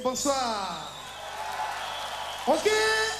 bonsoir. OK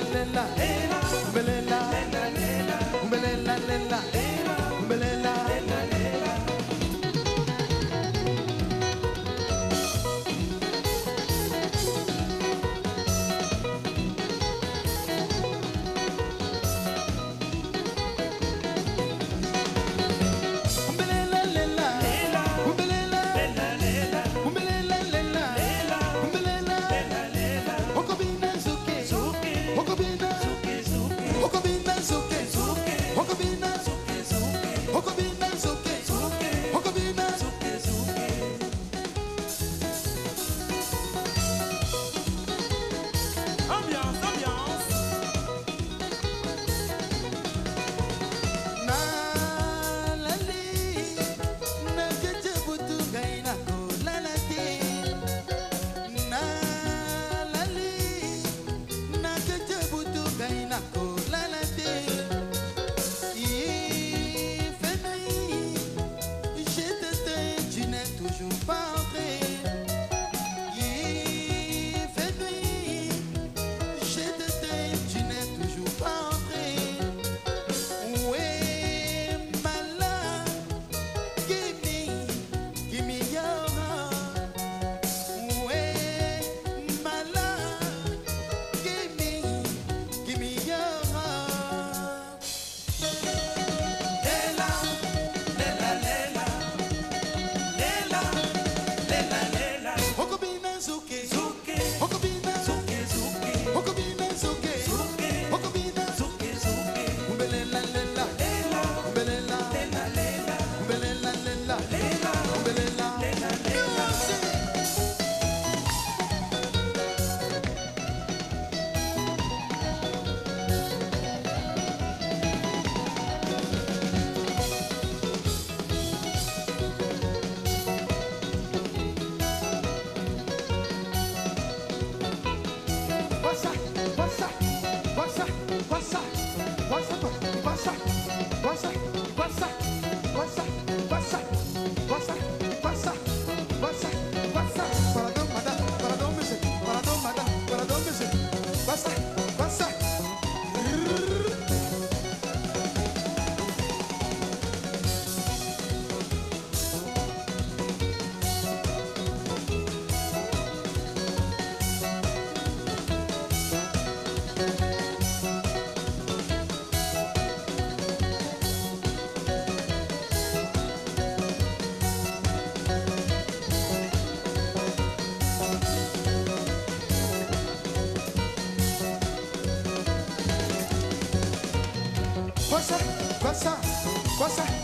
Lena, Lena, Lena, Lena, Lena, Lena, Lena. Kosa, kosa